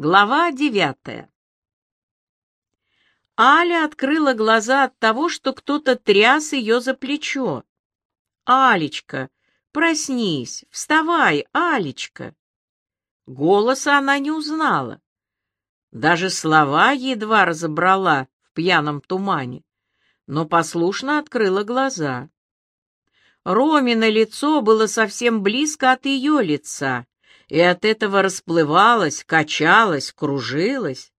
Глава девятая. Аля открыла глаза от того, что кто-то тряс ее за плечо. «Алечка, проснись, вставай, Алечка!» Голоса она не узнала. Даже слова едва разобрала в пьяном тумане, но послушно открыла глаза. Ромино лицо было совсем близко от ее лица, и от этого расплывалась, качалась, кружилась.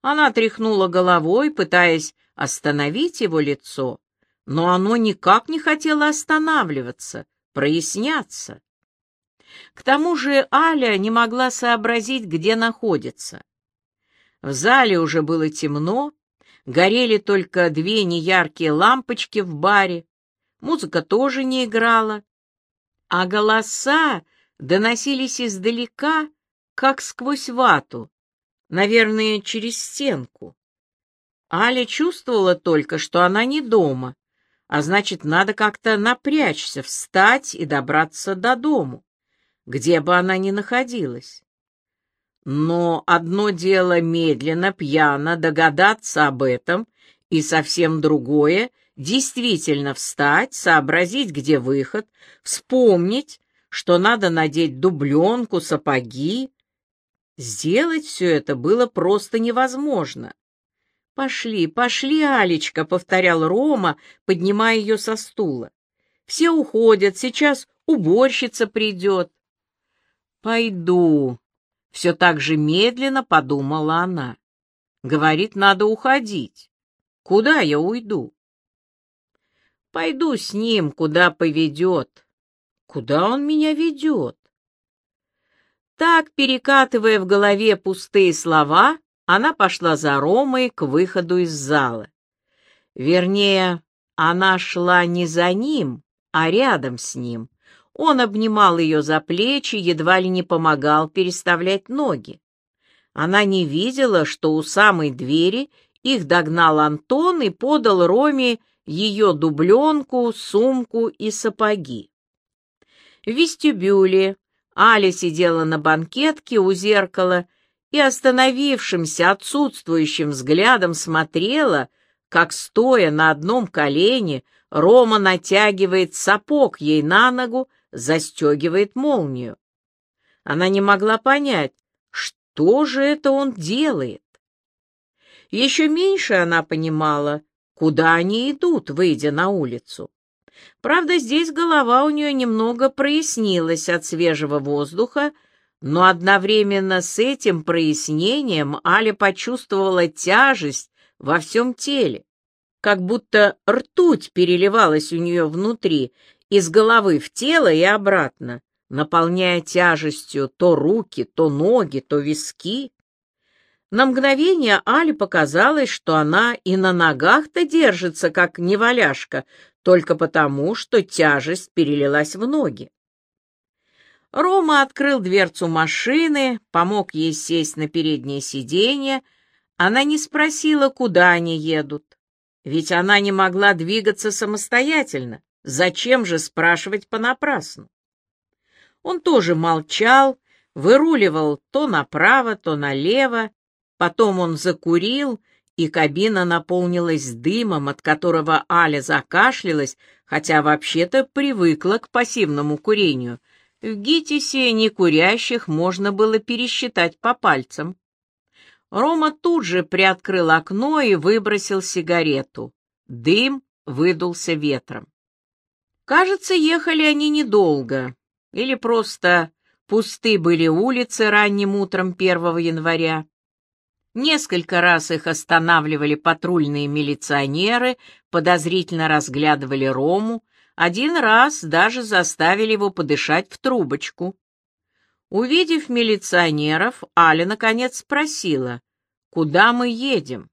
Она тряхнула головой, пытаясь остановить его лицо, но оно никак не хотело останавливаться, проясняться. К тому же Аля не могла сообразить, где находится. В зале уже было темно, горели только две неяркие лампочки в баре, музыка тоже не играла, а голоса доносились издалека, как сквозь вату, наверное, через стенку. Аля чувствовала только, что она не дома, а значит, надо как-то напрячься, встать и добраться до дому, где бы она ни находилась. Но одно дело медленно, пьяно догадаться об этом, и совсем другое — действительно встать, сообразить, где выход, вспомнить, что надо надеть дубленку, сапоги. Сделать все это было просто невозможно. «Пошли, пошли, Алечка», — повторял Рома, поднимая ее со стула. «Все уходят, сейчас уборщица придет». «Пойду», — все так же медленно подумала она. «Говорит, надо уходить. Куда я уйду?» «Пойду с ним, куда поведет». Куда он меня ведет? Так, перекатывая в голове пустые слова, она пошла за Ромой к выходу из зала. Вернее, она шла не за ним, а рядом с ним. Он обнимал ее за плечи, едва ли не помогал переставлять ноги. Она не видела, что у самой двери их догнал Антон и подал Роме ее дубленку, сумку и сапоги. В вестибюле Аля сидела на банкетке у зеркала и остановившимся отсутствующим взглядом смотрела, как, стоя на одном колене, Рома натягивает сапог ей на ногу, застегивает молнию. Она не могла понять, что же это он делает. Еще меньше она понимала, куда они идут, выйдя на улицу. Правда, здесь голова у нее немного прояснилась от свежего воздуха, но одновременно с этим прояснением Аля почувствовала тяжесть во всем теле, как будто ртуть переливалась у нее внутри, из головы в тело и обратно, наполняя тяжестью то руки, то ноги, то виски. На мгновение Але показалось, что она и на ногах-то держится, как неваляшка, только потому, что тяжесть перелилась в ноги. Рома открыл дверцу машины, помог ей сесть на переднее сиденье. Она не спросила, куда они едут. Ведь она не могла двигаться самостоятельно. Зачем же спрашивать понапрасну? Он тоже молчал, выруливал то направо, то налево. Потом он закурил и кабина наполнилась дымом, от которого Аля закашлялась, хотя вообще-то привыкла к пассивному курению. В ГИТИСе некурящих можно было пересчитать по пальцам. Рома тут же приоткрыл окно и выбросил сигарету. Дым выдулся ветром. Кажется, ехали они недолго, или просто пусты были улицы ранним утром 1 января. Несколько раз их останавливали патрульные милиционеры, подозрительно разглядывали Рому, один раз даже заставили его подышать в трубочку. Увидев милиционеров, Аля наконец спросила, «Куда мы едем?»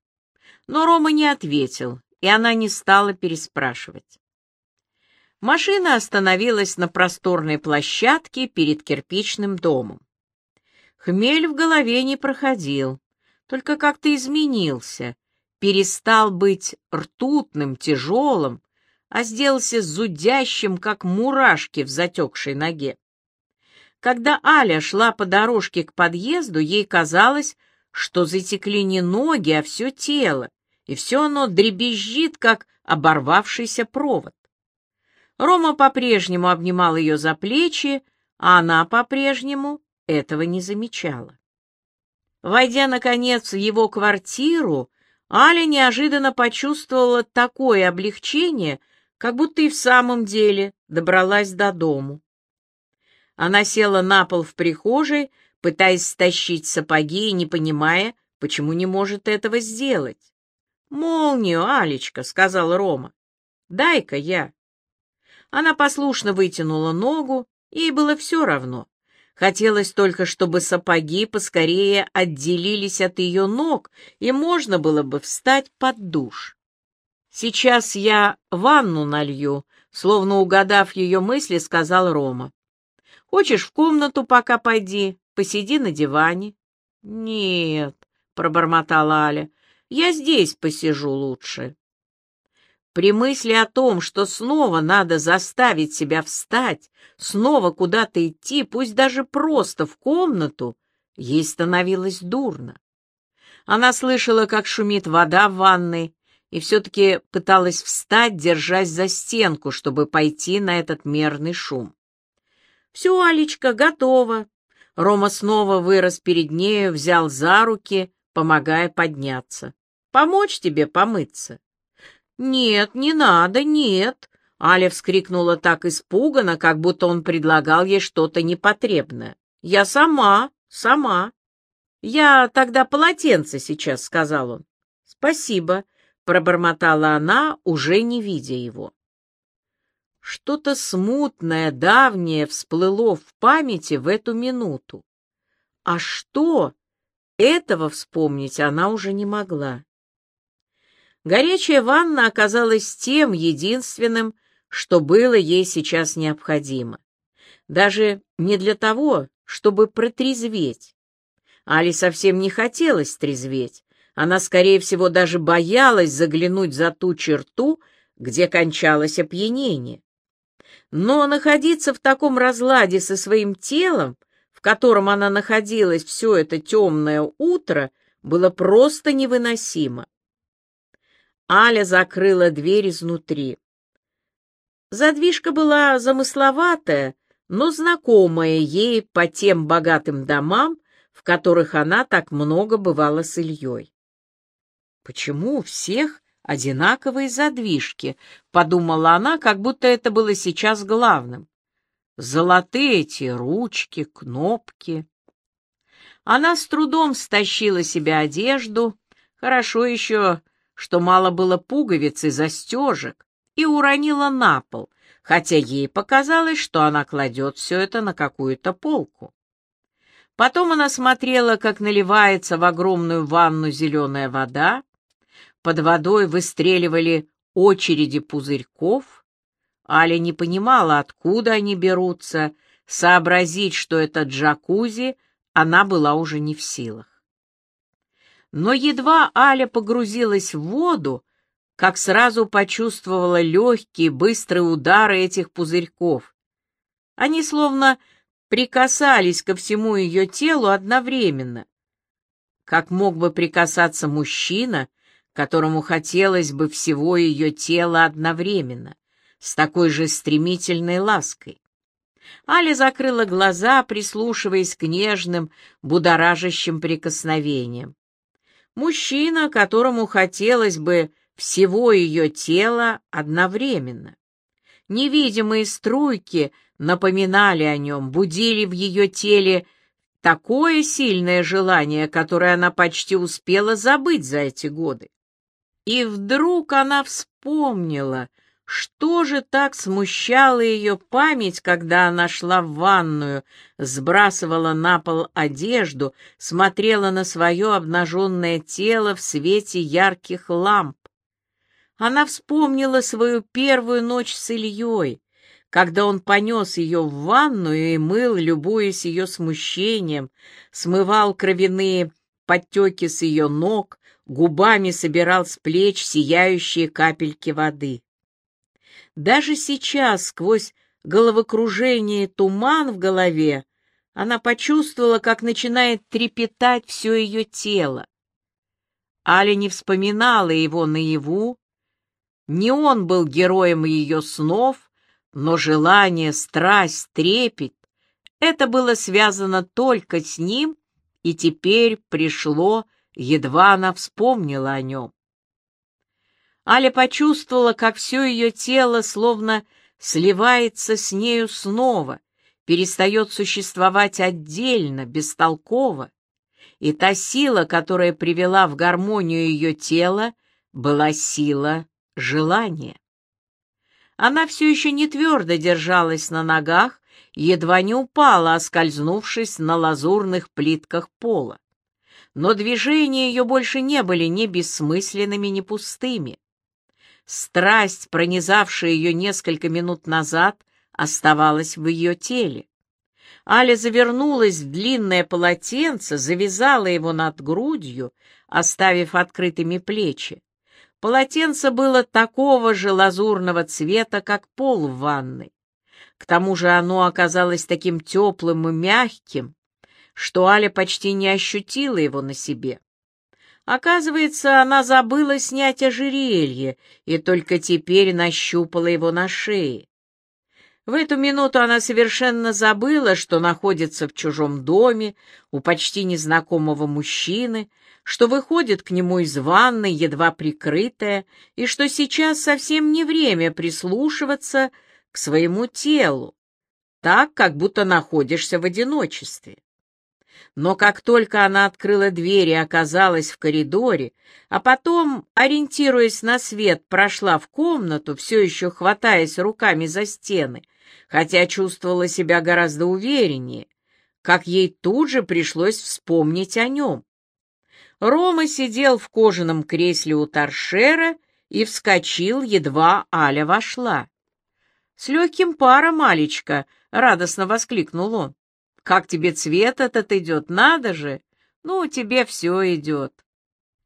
Но Рома не ответил, и она не стала переспрашивать. Машина остановилась на просторной площадке перед кирпичным домом. Хмель в голове не проходил только как-то изменился, перестал быть ртутным, тяжелым, а сделался зудящим, как мурашки в затекшей ноге. Когда Аля шла по дорожке к подъезду, ей казалось, что затекли не ноги, а все тело, и все оно дребезжит, как оборвавшийся провод. Рома по-прежнему обнимал ее за плечи, а она по-прежнему этого не замечала. Войдя, наконец, в его квартиру, Аля неожиданно почувствовала такое облегчение, как будто и в самом деле добралась до дому. Она села на пол в прихожей, пытаясь стащить сапоги и не понимая, почему не может этого сделать. «Молнию, Алечка», — сказал Рома. «Дай-ка я». Она послушно вытянула ногу, ей было все равно. Хотелось только, чтобы сапоги поскорее отделились от ее ног, и можно было бы встать под душ. «Сейчас я ванну налью», — словно угадав ее мысли, сказал Рома. «Хочешь в комнату пока пойди, посиди на диване?» «Нет», — пробормотала Аля, — «я здесь посижу лучше». При мысли о том, что снова надо заставить себя встать, снова куда-то идти, пусть даже просто в комнату, ей становилось дурно. Она слышала, как шумит вода в ванной, и все-таки пыталась встать, держась за стенку, чтобы пойти на этот мерный шум. «Все, Алечка, готово!» Рома снова вырос перед нею, взял за руки, помогая подняться. «Помочь тебе помыться?» «Нет, не надо, нет!» Аля вскрикнула так испуганно, как будто он предлагал ей что-то непотребное. «Я сама, сама!» «Я тогда полотенце сейчас», — сказал он. «Спасибо», — пробормотала она, уже не видя его. Что-то смутное, давнее всплыло в памяти в эту минуту. А что? Этого вспомнить она уже не могла. Горячая ванна оказалась тем единственным, что было ей сейчас необходимо. Даже не для того, чтобы протрезветь. Али совсем не хотелось трезветь. Она, скорее всего, даже боялась заглянуть за ту черту, где кончалось опьянение. Но находиться в таком разладе со своим телом, в котором она находилась все это темное утро, было просто невыносимо. Аля закрыла дверь изнутри. Задвижка была замысловатая, но знакомая ей по тем богатым домам, в которых она так много бывала с Ильей. «Почему у всех одинаковые задвижки?» — подумала она, как будто это было сейчас главным. «Золотые эти ручки, кнопки». Она с трудом стащила себе одежду, хорошо еще что мало было пуговиц и застежек, и уронила на пол, хотя ей показалось, что она кладет все это на какую-то полку. Потом она смотрела, как наливается в огромную ванну зеленая вода, под водой выстреливали очереди пузырьков. Аля не понимала, откуда они берутся, сообразить, что это джакузи, она была уже не в силах. Но едва Аля погрузилась в воду, как сразу почувствовала легкие, быстрые удары этих пузырьков. Они словно прикасались ко всему ее телу одновременно. Как мог бы прикасаться мужчина, которому хотелось бы всего ее тела одновременно, с такой же стремительной лаской? Аля закрыла глаза, прислушиваясь к нежным, будоражащим прикосновениям. Мужчина, которому хотелось бы всего ее тела одновременно. Невидимые струйки напоминали о нем, будили в ее теле такое сильное желание, которое она почти успела забыть за эти годы. И вдруг она вспомнила, что же так смущало ее память, когда она шла в ванную, сбрасывала на пол одежду, смотрела на свое обнаженное тело в свете ярких ламп? Она вспомнила свою первую ночь с Ильей, когда он понес ее в ванную и мыл, любуясь ее смущением, смывал кровяные подтеки с ее ног, губами собирал с плеч сияющие капельки воды. Даже сейчас, сквозь головокружение и туман в голове, Она почувствовала, как начинает трепетать все ее тело. Аля не вспоминала его наяву. Не он был героем ее снов, но желание, страсть, трепет — это было связано только с ним, и теперь пришло, едва она вспомнила о нем. Аля почувствовала, как все ее тело словно сливается с нею снова, перестает существовать отдельно, бестолково, и та сила, которая привела в гармонию ее тело, была сила желания. Она все еще не твердо держалась на ногах, едва не упала, оскользнувшись на лазурных плитках пола. Но движения ее больше не были ни бессмысленными, ни пустыми. Страсть, пронизавшая ее несколько минут назад, оставалась в ее теле. Аля завернулась в длинное полотенце, завязала его над грудью, оставив открытыми плечи. Полотенце было такого же лазурного цвета, как пол в ванной. К тому же оно оказалось таким теплым и мягким, что Аля почти не ощутила его на себе. Оказывается, она забыла снять ожерелье и только теперь нащупала его на шее. В эту минуту она совершенно забыла, что находится в чужом доме у почти незнакомого мужчины, что выходит к нему из ванной, едва прикрытая, и что сейчас совсем не время прислушиваться к своему телу, так, как будто находишься в одиночестве. Но как только она открыла дверь и оказалась в коридоре, а потом, ориентируясь на свет, прошла в комнату, все еще хватаясь руками за стены, хотя чувствовала себя гораздо увереннее, как ей тут же пришлось вспомнить о нем. Рома сидел в кожаном кресле у торшера и вскочил, едва Аля вошла. «С легким паром, Алечка!» — радостно воскликнул он. Как тебе цвет этот идет, надо же! Ну, тебе все идет.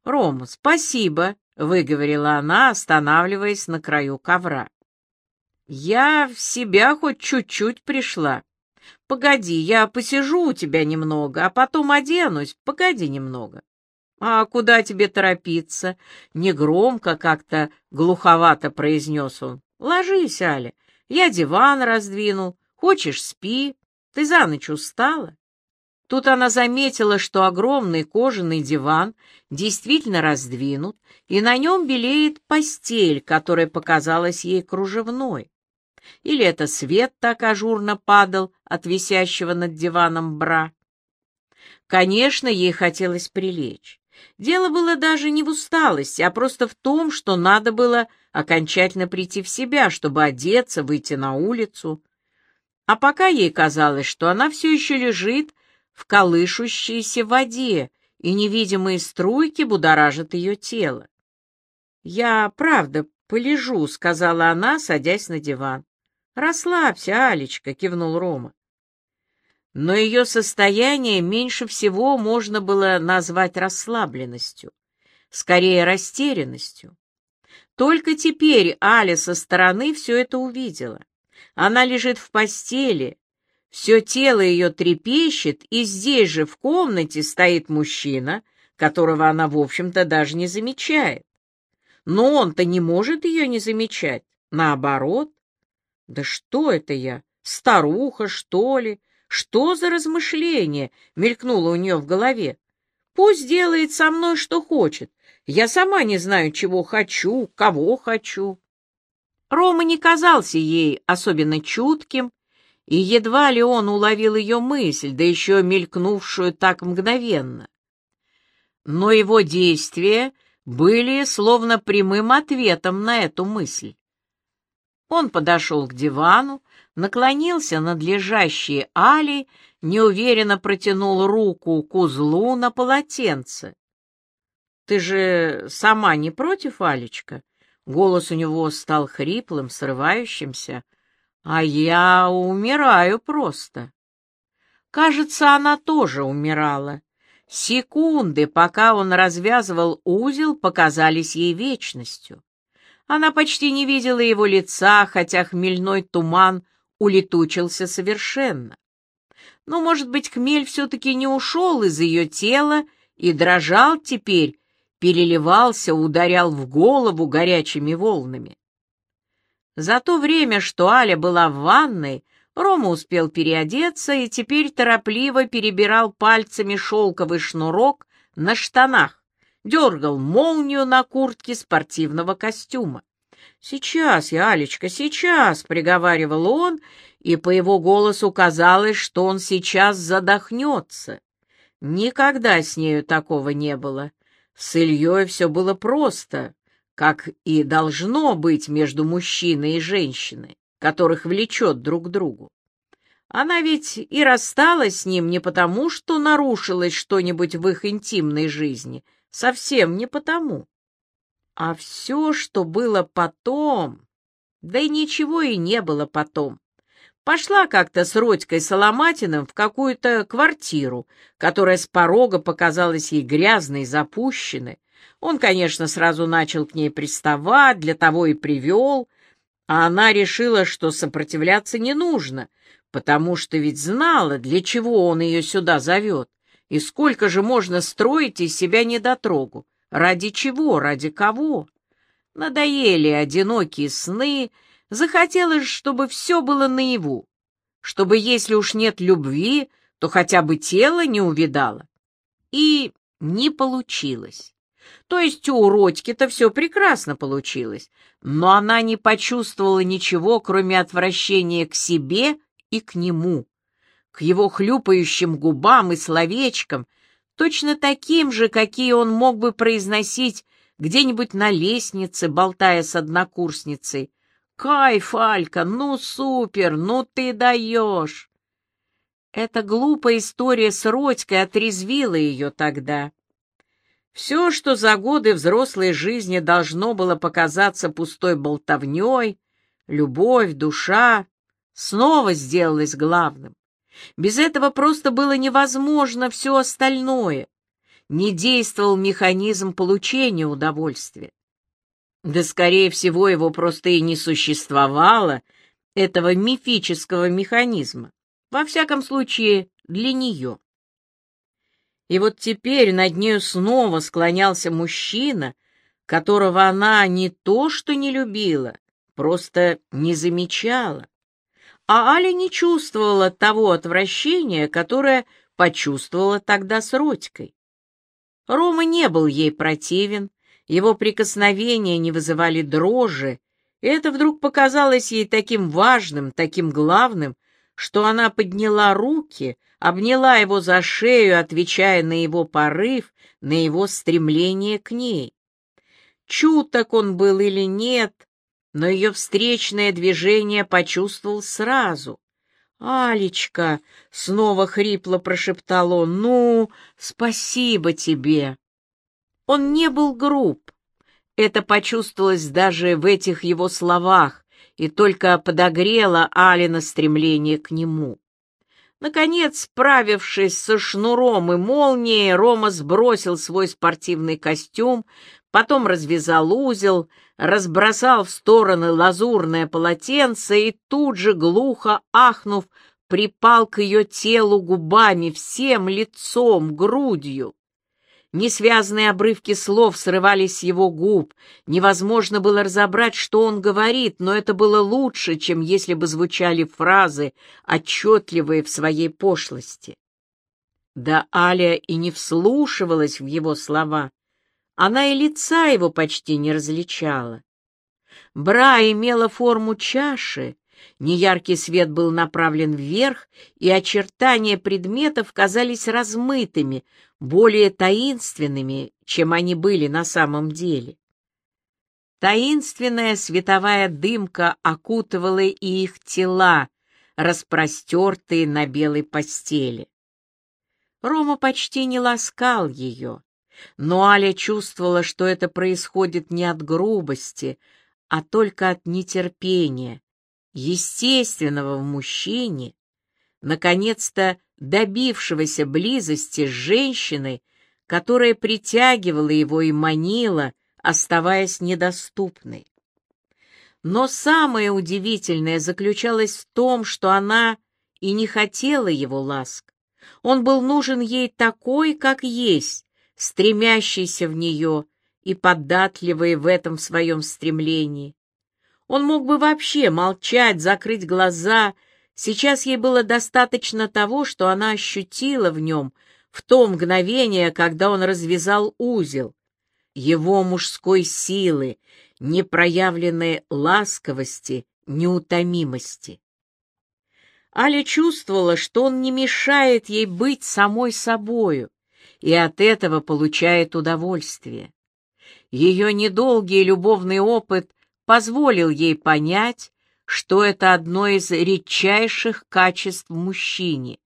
Рома, спасибо, — выговорила она, останавливаясь на краю ковра. Я в себя хоть чуть-чуть пришла. Погоди, я посижу у тебя немного, а потом оденусь. Погоди немного. А куда тебе торопиться? Негромко, как-то глуховато произнес он. Ложись, Аля, я диван раздвинул. Хочешь, спи. Ты за ночь устала?» Тут она заметила, что огромный кожаный диван действительно раздвинут, и на нем белеет постель, которая показалась ей кружевной. Или это свет так ажурно падал от висящего над диваном бра. Конечно, ей хотелось прилечь. Дело было даже не в усталости, а просто в том, что надо было окончательно прийти в себя, чтобы одеться, выйти на улицу. А пока ей казалось, что она все еще лежит в колышущейся воде, и невидимые струйки будоражат ее тело. «Я, правда, полежу», — сказала она, садясь на диван. «Расслабься, Алечка», — кивнул Рома. Но ее состояние меньше всего можно было назвать расслабленностью, скорее растерянностью. Только теперь Аля со стороны все это увидела. Она лежит в постели, все тело ее трепещет, и здесь же в комнате стоит мужчина, которого она, в общем-то, даже не замечает. Но он-то не может ее не замечать, наоборот. Да что это я, старуха, что ли? Что за размышление мелькнуло у нее в голове? Пусть делает со мной, что хочет. Я сама не знаю, чего хочу, кого хочу. Рома не казался ей особенно чутким, и едва ли он уловил ее мысль, да еще мелькнувшую так мгновенно. Но его действия были словно прямым ответом на эту мысль. Он подошел к дивану, наклонился над лежащей Али, неуверенно протянул руку к узлу на полотенце. — Ты же сама не против, Алечка? Голос у него стал хриплым, срывающимся. А я умираю просто. Кажется, она тоже умирала. Секунды, пока он развязывал узел, показались ей вечностью. Она почти не видела его лица, хотя хмельной туман улетучился совершенно. Но, может быть, хмель все-таки не ушел из ее тела и дрожал теперь, переливался, ударял в голову горячими волнами. За то время, что Аля была в ванной, Рома успел переодеться и теперь торопливо перебирал пальцами шелковый шнурок на штанах, дергал молнию на куртке спортивного костюма. «Сейчас я, Алечка, сейчас!» — приговаривал он, и по его голосу казалось, что он сейчас задохнется. Никогда с нею такого не было. С Ильей все было просто, как и должно быть между мужчиной и женщиной, которых влечет друг к другу. Она ведь и рассталась с ним не потому, что нарушилось что-нибудь в их интимной жизни, совсем не потому. А все, что было потом... Да и ничего и не было потом. Пошла как-то с Родькой Соломатиным в какую-то квартиру, которая с порога показалась ей грязной, запущенной. Он, конечно, сразу начал к ней приставать, для того и привел, а она решила, что сопротивляться не нужно, потому что ведь знала, для чего он ее сюда зовет, и сколько же можно строить из себя недотрогу. Ради чего, ради кого? Надоели одинокие сны, захотелось, чтобы все было наяву, чтобы, если уж нет любви, то хотя бы тело не увидало. И не получилось. То есть у Родьки-то все прекрасно получилось, но она не почувствовала ничего, кроме отвращения к себе и к нему, к его хлюпающим губам и словечкам, точно таким же, какие он мог бы произносить где-нибудь на лестнице, болтая с однокурсницей. «Кайф, Алька, ну супер, ну ты даешь!» Эта глупая история с Родькой отрезвила ее тогда. Все, что за годы взрослой жизни должно было показаться пустой болтовней, любовь, душа, снова сделалось главным. Без этого просто было невозможно все остальное. Не действовал механизм получения удовольствия. Да, скорее всего, его просто и не существовало, этого мифического механизма. Во всяком случае, для нее. И вот теперь над нею снова склонялся мужчина, которого она не то что не любила, просто не замечала а Аля не чувствовала того отвращения, которое почувствовала тогда с Родькой. Рома не был ей противен, его прикосновения не вызывали дрожи, и это вдруг показалось ей таким важным, таким главным, что она подняла руки, обняла его за шею, отвечая на его порыв, на его стремление к ней. Чуток он был или нет, но ее встречное движение почувствовал сразу. «Алечка!» — снова хрипло прошептал он. «Ну, спасибо тебе!» Он не был груб. Это почувствовалось даже в этих его словах и только подогрело Алина стремление к нему. Наконец, справившись со шнуром и молнией, Рома сбросил свой спортивный костюм, потом развязал узел, разбросал в стороны лазурное полотенце и тут же, глухо ахнув, припал к ее телу губами, всем лицом, грудью. Несвязные обрывки слов срывались с его губ. Невозможно было разобрать, что он говорит, но это было лучше, чем если бы звучали фразы, отчетливые в своей пошлости. Да Аля и не вслушивалась в его слова. Она и лица его почти не различала. Бра имела форму чаши, неяркий свет был направлен вверх, и очертания предметов казались размытыми, более таинственными, чем они были на самом деле. Таинственная световая дымка окутывала и их тела, распростертые на белой постели. Рома почти не ласкал ее. Но Аля чувствовала, что это происходит не от грубости, а только от нетерпения, естественного в мужчине, наконец-то добившегося близости с женщиной, которая притягивала его и манила, оставаясь недоступной. Но самое удивительное заключалось в том, что она и не хотела его ласк. Он был нужен ей такой, как есть, стремящийся в нее и податливый в этом своем стремлении. Он мог бы вообще молчать, закрыть глаза. Сейчас ей было достаточно того, что она ощутила в нем в то мгновение, когда он развязал узел, его мужской силы, непроявленной ласковости, неутомимости. Аля чувствовала, что он не мешает ей быть самой собою, и от этого получает удовольствие. Ее недолгий любовный опыт позволил ей понять, что это одно из редчайших качеств мужчине,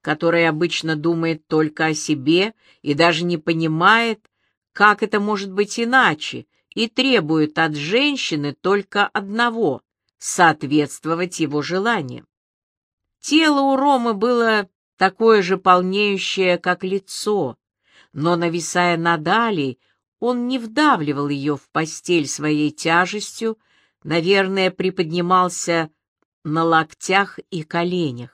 который обычно думает только о себе и даже не понимает, как это может быть иначе, и требует от женщины только одного — соответствовать его желаниям. Тело у Ромы было такое же полнеющее, как лицо, но, нависая над Алей, он не вдавливал ее в постель своей тяжестью, наверное, приподнимался на локтях и коленях.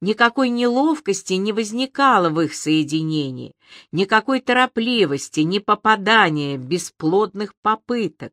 Никакой неловкости не возникало в их соединении, никакой торопливости, ни попадания, бесплодных попыток.